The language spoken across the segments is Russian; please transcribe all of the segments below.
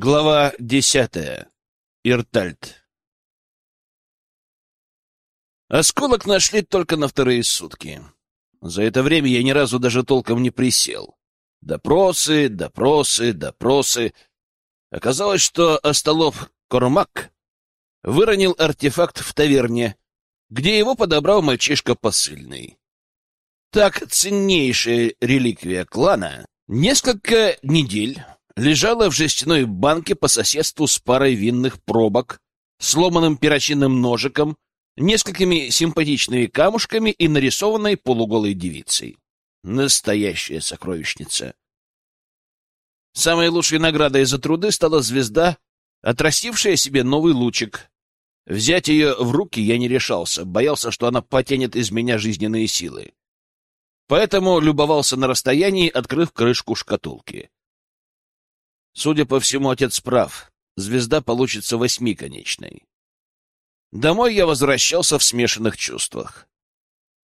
Глава десятая. Иртальт. Осколок нашли только на вторые сутки. За это время я ни разу даже толком не присел. Допросы, допросы, допросы. Оказалось, что Остолов Кормак выронил артефакт в таверне, где его подобрал мальчишка посыльный. Так ценнейшая реликвия клана несколько недель лежала в жестяной банке по соседству с парой винных пробок, сломанным перочинным ножиком, несколькими симпатичными камушками и нарисованной полуголой девицей. Настоящая сокровищница. Самой лучшей наградой за труды стала звезда, отрастившая себе новый лучик. Взять ее в руки я не решался, боялся, что она потянет из меня жизненные силы. Поэтому любовался на расстоянии, открыв крышку шкатулки. Судя по всему, отец прав. Звезда получится восьмиконечной. Домой я возвращался в смешанных чувствах.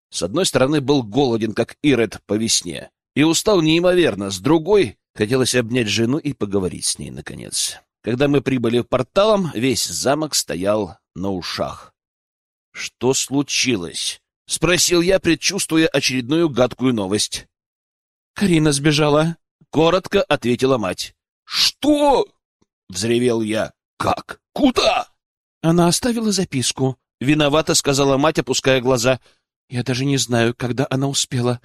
С одной стороны, был голоден, как Иред по весне, и устал неимоверно. С другой, хотелось обнять жену и поговорить с ней, наконец. Когда мы прибыли порталом, весь замок стоял на ушах. — Что случилось? — спросил я, предчувствуя очередную гадкую новость. — Карина сбежала, — коротко ответила мать. «Что?» — взревел я. «Как? Куда?» Она оставила записку. Виновата, сказала мать, опуская глаза. Я даже не знаю, когда она успела.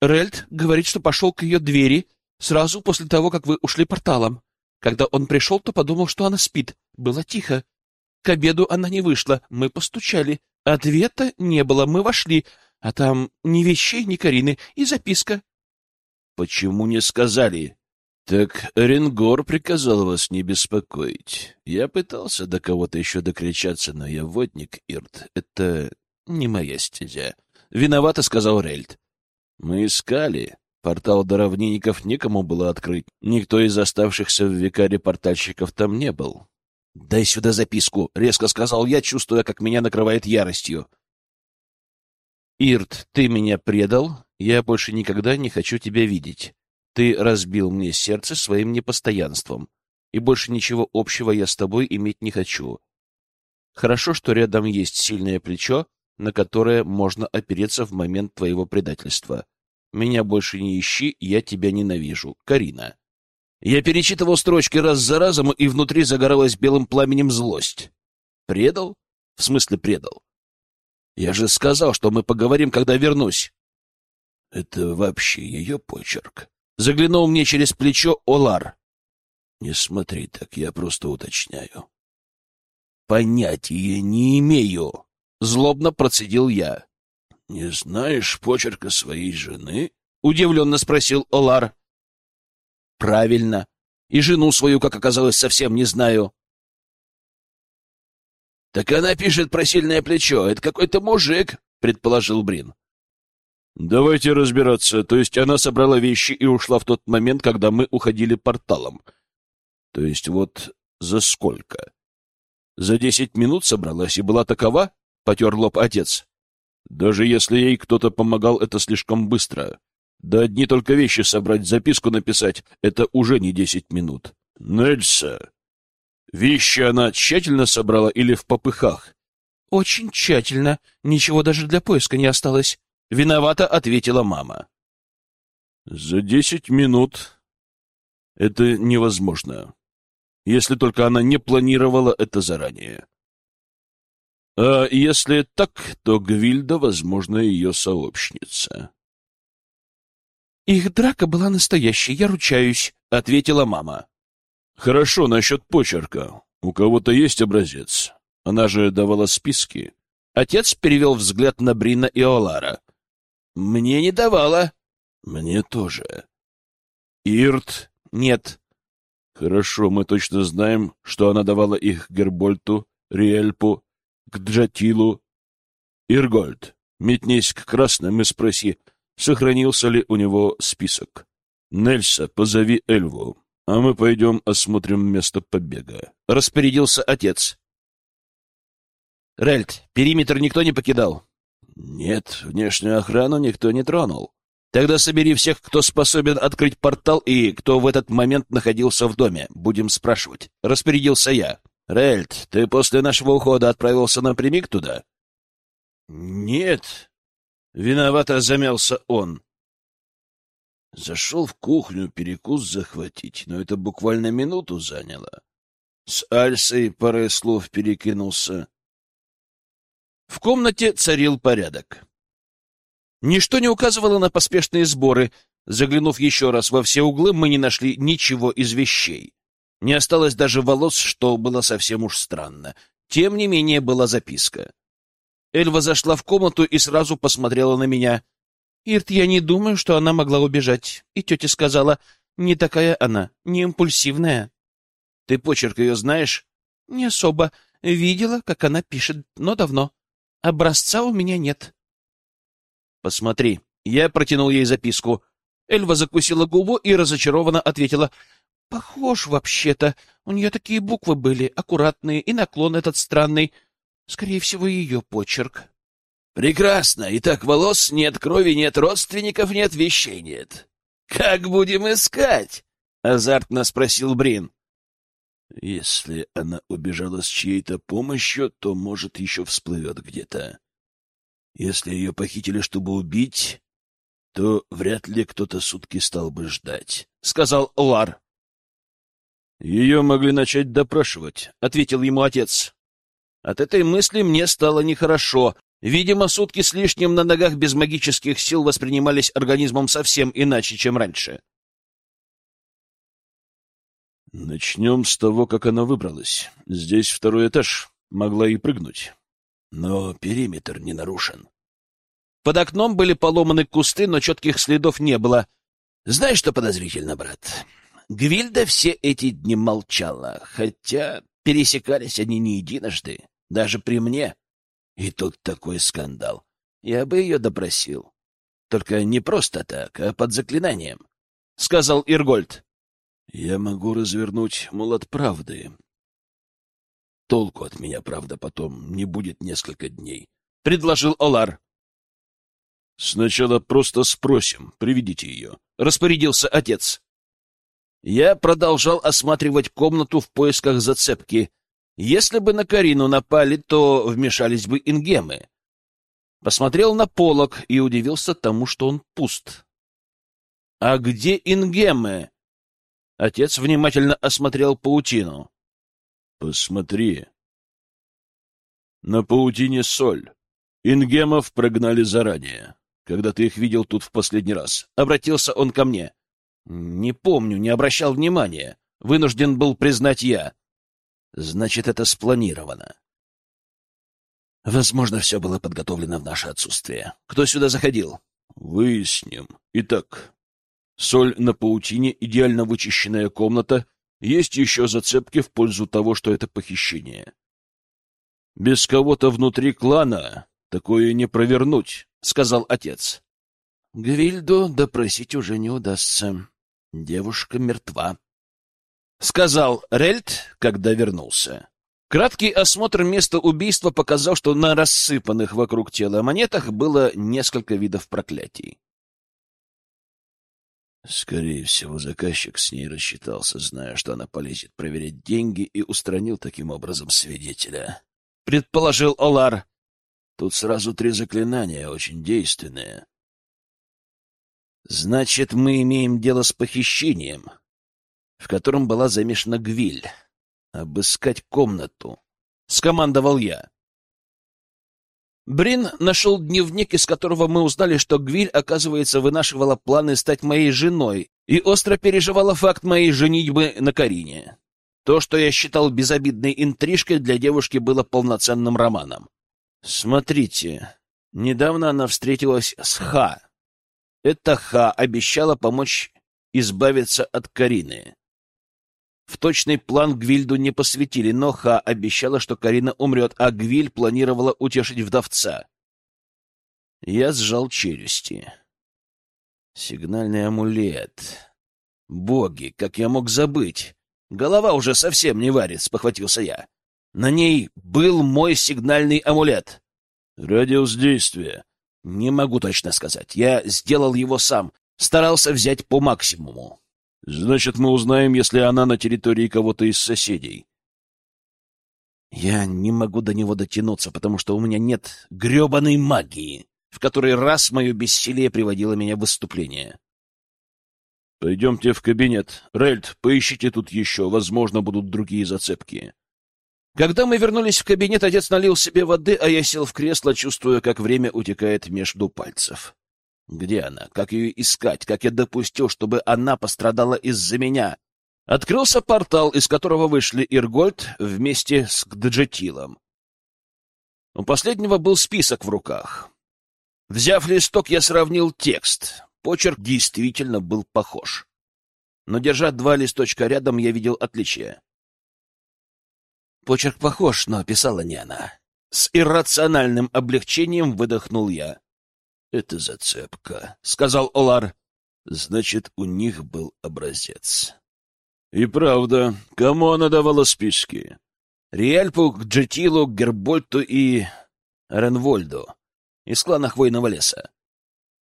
Рельд говорит, что пошел к ее двери сразу после того, как вы ушли порталом. Когда он пришел, то подумал, что она спит. Было тихо. К обеду она не вышла. Мы постучали. Ответа не было. Мы вошли. А там ни вещей, ни Карины. И записка. — Почему не сказали? «Так Оренгор приказал вас не беспокоить. Я пытался до кого-то еще докричаться, но я водник, Ирт. Это не моя стезя». «Виновато», — сказал Рельд. «Мы искали. Портал до равнинников некому было открыть. Никто из оставшихся в Викаре портальщиков там не был». «Дай сюда записку», — резко сказал я, чувствуя, как меня накрывает яростью. «Ирт, ты меня предал. Я больше никогда не хочу тебя видеть. Ты разбил мне сердце своим непостоянством, и больше ничего общего я с тобой иметь не хочу. Хорошо, что рядом есть сильное плечо, на которое можно опереться в момент твоего предательства. Меня больше не ищи, я тебя ненавижу. Карина. Я перечитывал строчки раз за разом, и внутри загоралась белым пламенем злость. Предал? В смысле предал? Я же сказал, что мы поговорим, когда вернусь. Это вообще ее почерк. Заглянул мне через плечо Олар. Не смотри так, я просто уточняю. Понятия не имею. Злобно процедил я. Не знаешь почерка своей жены? Удивленно спросил Олар. Правильно. И жену свою, как оказалось, совсем не знаю. Так она пишет про сильное плечо. Это какой-то мужик, предположил Брин. «Давайте разбираться. То есть она собрала вещи и ушла в тот момент, когда мы уходили порталом. То есть вот за сколько? За десять минут собралась и была такова?» — потер лоб отец. «Даже если ей кто-то помогал, это слишком быстро. Да одни только вещи собрать, записку написать — это уже не десять минут. Нельса, вещи она тщательно собрала или в попыхах?» «Очень тщательно. Ничего даже для поиска не осталось». — виновато ответила мама. «За десять минут это невозможно, если только она не планировала это заранее. А если так, то Гвильда, возможно, ее сообщница». «Их драка была настоящей, я ручаюсь», — ответила мама. «Хорошо, насчет почерка. У кого-то есть образец. Она же давала списки». Отец перевел взгляд на Брина и Олара. Мне не давала. Мне тоже. Ирт? Нет. Хорошо, мы точно знаем, что она давала их Гербольту, Риэльпу, к Джатилу. Иргольд, метнись к красным и спроси, сохранился ли у него список. Нельса, позови Эльву, а мы пойдем осмотрим место побега. Распорядился отец. Рельд, периметр никто не покидал. Нет, внешнюю охрану никто не тронул. Тогда собери всех, кто способен открыть портал и кто в этот момент находился в доме. Будем спрашивать. Распорядился я. Рельд, ты после нашего ухода отправился напрямик туда? Нет. Виновато замялся он. Зашел в кухню перекус захватить, но это буквально минуту заняло. С Альсой парой слов перекинулся. В комнате царил порядок. Ничто не указывало на поспешные сборы. Заглянув еще раз во все углы, мы не нашли ничего из вещей. Не осталось даже волос, что было совсем уж странно. Тем не менее была записка. Эльва зашла в комнату и сразу посмотрела на меня. «Ирт, я не думаю, что она могла убежать». И тетя сказала, «Не такая она, не импульсивная». «Ты почерк ее знаешь?» «Не особо. Видела, как она пишет, но давно. Образца у меня нет». «Посмотри». Я протянул ей записку. Эльва закусила губу и разочарованно ответила, Похож вообще-то. У нее такие буквы были, аккуратные, и наклон этот странный. Скорее всего, ее почерк. Прекрасно. Итак, волос нет, крови нет, родственников нет, вещей нет. Как будем искать? Азартно спросил Брин. Если она убежала с чьей-то помощью, то, может, еще всплывет где-то. Если ее похитили, чтобы убить, то вряд ли кто-то сутки стал бы ждать, — сказал Лар. Ее могли начать допрашивать, — ответил ему отец. От этой мысли мне стало нехорошо. Видимо, сутки с лишним на ногах без магических сил воспринимались организмом совсем иначе, чем раньше. Начнем с того, как она выбралась. Здесь второй этаж. Могла и прыгнуть. Но периметр не нарушен. Под окном были поломаны кусты, но четких следов не было. Знаешь, что подозрительно, брат? Гвильда все эти дни молчала, хотя пересекались они не единожды, даже при мне. И тут такой скандал. Я бы ее допросил. Только не просто так, а под заклинанием, — сказал Иргольд. Я могу развернуть молот правды. Толку от меня, правда, потом не будет несколько дней, — предложил Олар. Сначала просто спросим, приведите ее, — распорядился отец. Я продолжал осматривать комнату в поисках зацепки. Если бы на Карину напали, то вмешались бы ингемы. Посмотрел на полок и удивился тому, что он пуст. — А где ингемы? Отец внимательно осмотрел паутину. — Посмотри. На паутине соль. Ингемов прогнали заранее, когда ты их видел тут в последний раз. Обратился он ко мне. Не помню, не обращал внимания. Вынужден был признать я. Значит, это спланировано. Возможно, все было подготовлено в наше отсутствие. Кто сюда заходил? Выясним. Итак, соль на паутине, идеально вычищенная комната. Есть еще зацепки в пользу того, что это похищение. Без кого-то внутри клана такое не провернуть, — сказал отец. Гвильду допросить уже не удастся. Девушка мертва, — сказал Рельд, когда вернулся. Краткий осмотр места убийства показал, что на рассыпанных вокруг тела монетах было несколько видов проклятий. Скорее всего, заказчик с ней рассчитался, зная, что она полезет проверять деньги, и устранил таким образом свидетеля. Предположил Олар. Тут сразу три заклинания, очень действенные. Значит, мы имеем дело с похищением, в котором была замешана Гвиль. Обыскать комнату. Скомандовал я. Брин нашел дневник, из которого мы узнали, что Гвиль, оказывается, вынашивала планы стать моей женой и остро переживала факт моей женитьбы на Карине. То, что я считал безобидной интрижкой, для девушки было полноценным романом. Смотрите, недавно она встретилась с Ха, эта Ха обещала помочь избавиться от Карины. В точный план Гвильду не посвятили, но Ха обещала, что Карина умрет, а Гвиль планировала утешить вдовца. Я сжал челюсти. Сигнальный амулет. Боги, как я мог забыть? Голова уже совсем не варит, спохватился я. На ней был мой сигнальный амулет. Радиус действия Не могу точно сказать. Я сделал его сам, старался взять по максимуму. Значит, мы узнаем, если она на территории кого-то из соседей. Я не могу до него дотянуться, потому что у меня нет гребаной магии, в которой раз мое бессилие приводило меня в выступление. Пойдемте в кабинет. Рельд, поищите тут еще, возможно, будут другие зацепки. Когда мы вернулись в кабинет, отец налил себе воды, а я сел в кресло, чувствуя, как время утекает между пальцев. Где она? Как ее искать? Как я допустил, чтобы она пострадала из-за меня? Открылся портал, из которого вышли Иргольд вместе с Гджетилом. У последнего был список в руках. Взяв листок, я сравнил текст. Почерк действительно был похож. Но, держа два листочка рядом, я видел отличия. Почерк похож, но писала не она. С иррациональным облегчением выдохнул я. — Это зацепка, — сказал Олар. — Значит, у них был образец. — И правда, кому она давала списки? — Риальпу, Джетилу, Гербольту и Ренвольду из клана Хвойного леса.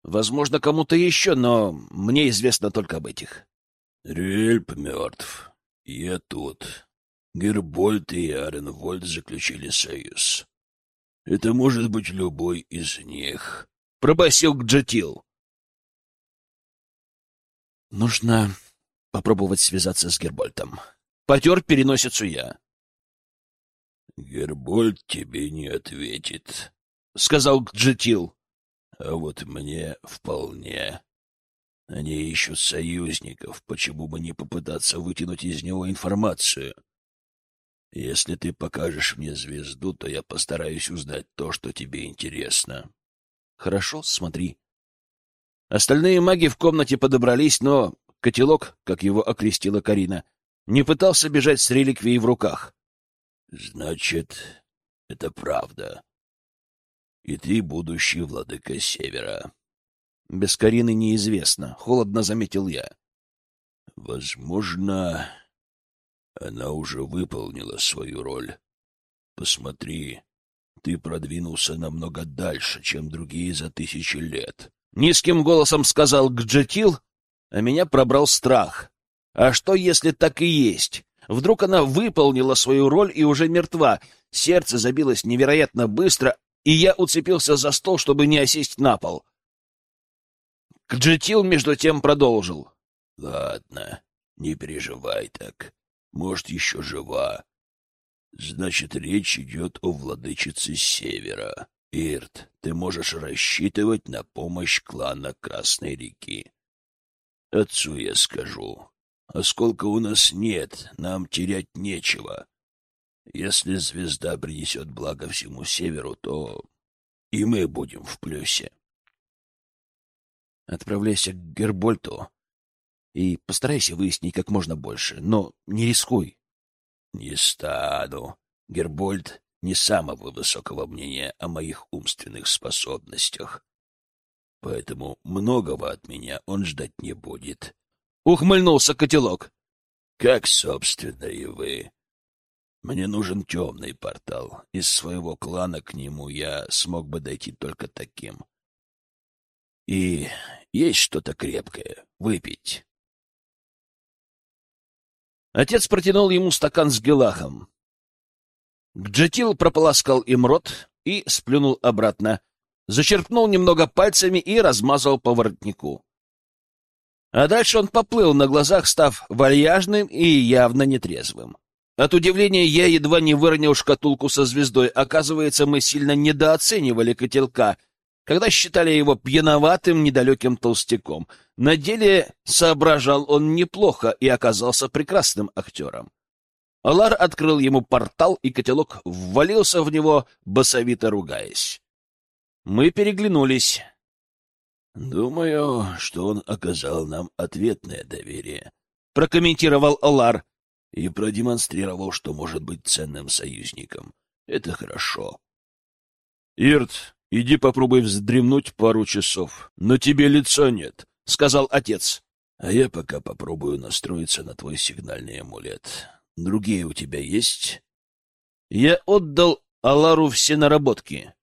Возможно, кому-то еще, но мне известно только об этих. — Риэльп мертв. Я тут. Гербольд и Аренвольд заключили союз. Это может быть любой из них. Пробасил Джатил. Нужно попробовать связаться с Гербольтом. Потер переносицу я. Гербольд тебе не ответит, — сказал Джатил. А вот мне вполне. Они ищут союзников, почему бы не попытаться вытянуть из него информацию? Если ты покажешь мне звезду, то я постараюсь узнать то, что тебе интересно. Хорошо, смотри. Остальные маги в комнате подобрались, но котелок, как его окрестила Карина, не пытался бежать с реликвией в руках. Значит, это правда. И ты будущий владыка Севера. Без Карины неизвестно, холодно заметил я. Возможно, она уже выполнила свою роль. Посмотри, ты продвинулся намного дальше, чем другие за тысячи лет. Низким голосом сказал Гджетил, а меня пробрал страх. А что, если так и есть? Вдруг она выполнила свою роль и уже мертва. Сердце забилось невероятно быстро, и я уцепился за стол, чтобы не осесть на пол. Гджетил между тем продолжил. — Ладно, не переживай так. Может, еще жива. Значит, речь идет о владычице Севера. Ирт, ты можешь рассчитывать на помощь клана Красной реки. Отцу я скажу. Осколка у нас нет, нам терять нечего. Если звезда принесет благо всему Северу, то и мы будем в плюсе. Отправляйся к Гербольту и постарайся выяснить как можно больше, но не рискуй. — Не стану. Гербольд не самого высокого мнения о моих умственных способностях. Поэтому многого от меня он ждать не будет. Ухмыльнулся котелок. — Как, собственно, и вы. Мне нужен темный портал. Из своего клана к нему я смог бы дойти только таким. И есть что-то крепкое. Выпить. Отец протянул ему стакан с гелахом. Гджетил прополоскал им рот и сплюнул обратно, зачерпнул немного пальцами и размазал по воротнику. А дальше он поплыл на глазах, став вальяжным и явно нетрезвым. От удивления я едва не выронил шкатулку со звездой. Оказывается, мы сильно недооценивали котелка — когда считали его пьяноватым, недалеким толстяком. На деле соображал он неплохо и оказался прекрасным актером. Алар открыл ему портал, и котелок ввалился в него, басовито ругаясь. Мы переглянулись. «Думаю, что он оказал нам ответное доверие», — прокомментировал Алар и продемонстрировал, что может быть ценным союзником. Это хорошо. «Ирт, Иди попробуй вздремнуть пару часов. Но тебе лица нет, — сказал отец. А я пока попробую настроиться на твой сигнальный амулет. Другие у тебя есть? Я отдал Алару все наработки.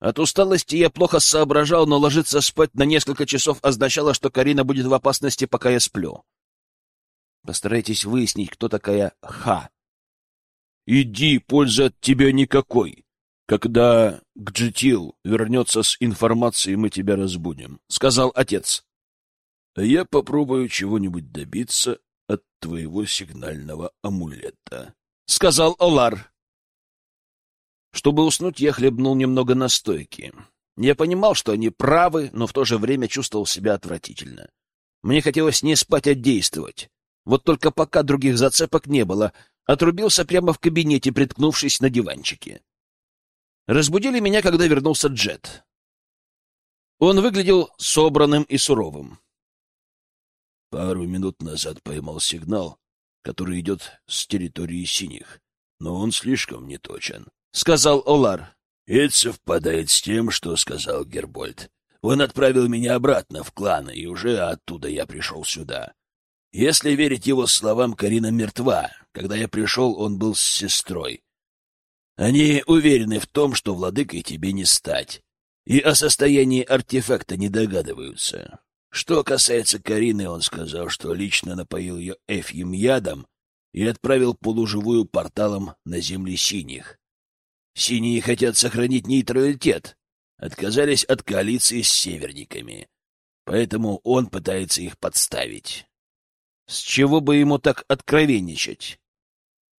От усталости я плохо соображал, но ложиться спать на несколько часов означало, что Карина будет в опасности, пока я сплю. Постарайтесь выяснить, кто такая Ха. Иди, пользы от тебя никакой. Когда Гджитил вернется с информацией, мы тебя разбудим, — сказал отец. Я попробую чего-нибудь добиться от твоего сигнального амулета, — сказал Олар. Чтобы уснуть, я хлебнул немного настойки. Я понимал, что они правы, но в то же время чувствовал себя отвратительно. Мне хотелось не спать, а действовать. Вот только пока других зацепок не было, отрубился прямо в кабинете, приткнувшись на диванчике. Разбудили меня, когда вернулся Джет. Он выглядел собранным и суровым. Пару минут назад поймал сигнал, который идет с территории синих, но он слишком неточен сказал Олар. Это совпадает с тем, что сказал Гербольд. Он отправил меня обратно в клан, и уже оттуда я пришел сюда. Если верить его словам, Карина мертва. Когда я пришел, он был с сестрой. Они уверены в том, что владыкой тебе не стать, и о состоянии артефакта не догадываются. Что касается Карины, он сказал, что лично напоил ее эфьем ядом и отправил полуживую порталом на земли синих. Синие хотят сохранить нейтралитет, отказались от коалиции с северниками, поэтому он пытается их подставить. С чего бы ему так откровенничать?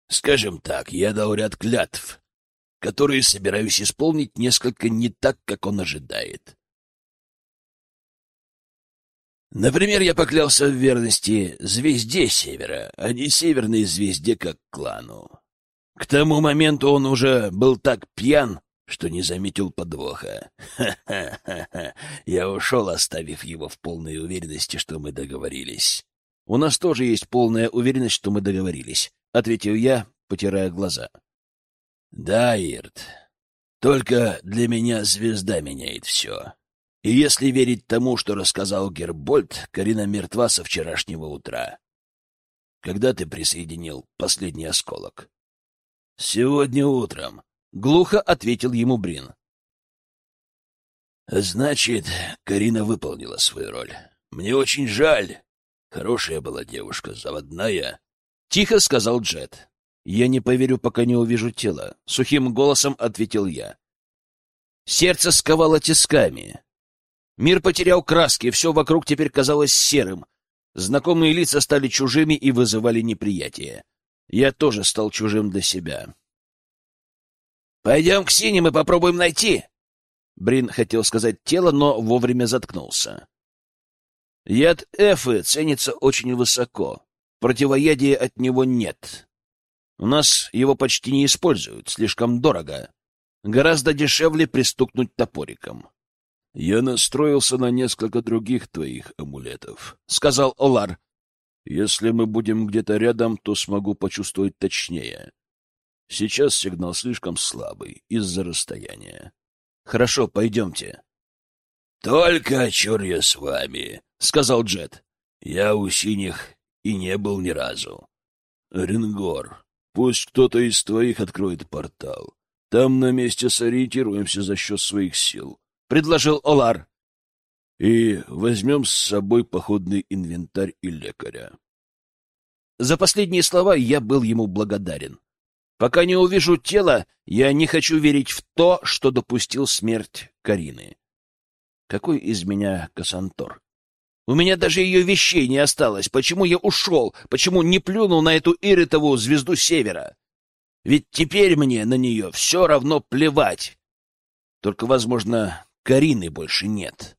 Скажем так, я дал ряд клятв, которые собираюсь исполнить несколько не так, как он ожидает. Например, я поклялся в верности звезде Севера, а не северной звезде как клану. К тому моменту он уже был так пьян, что не заметил подвоха. Ха-ха-ха! Я ушел, оставив его в полной уверенности, что мы договорились. — У нас тоже есть полная уверенность, что мы договорились, — ответил я, потирая глаза. — Да, Ирт. Только для меня звезда меняет все. И если верить тому, что рассказал Гербольд, Карина мертва со вчерашнего утра. Когда ты присоединил последний осколок? «Сегодня утром», — глухо ответил ему Брин. «Значит, Карина выполнила свою роль. Мне очень жаль. Хорошая была девушка, заводная». Тихо сказал Джет. «Я не поверю, пока не увижу тело», — сухим голосом ответил я. Сердце сковало тисками. Мир потерял краски, все вокруг теперь казалось серым. Знакомые лица стали чужими и вызывали неприятие. Я тоже стал чужим для себя. «Пойдем к синим и попробуем найти!» Брин хотел сказать тело, но вовремя заткнулся. Яд Эфы ценится очень высоко. Противоядия от него нет. У нас его почти не используют, слишком дорого. Гораздо дешевле пристукнуть топориком. — Я настроился на несколько других твоих амулетов, — сказал Олар. Если мы будем где-то рядом, то смогу почувствовать точнее. Сейчас сигнал слишком слабый из-за расстояния. Хорошо, пойдемте. — Только чур я с вами, — сказал Джет. — Я у синих и не был ни разу. — Рингор, пусть кто-то из твоих откроет портал. Там на месте сориентируемся за счет своих сил, — предложил Олар и возьмем с собой походный инвентарь и лекаря. За последние слова я был ему благодарен. Пока не увижу тело, я не хочу верить в то, что допустил смерть Карины. Какой из меня Кассантор? У меня даже ее вещей не осталось. Почему я ушел? Почему не плюнул на эту Иритову звезду Севера? Ведь теперь мне на нее все равно плевать. Только, возможно, Карины больше нет.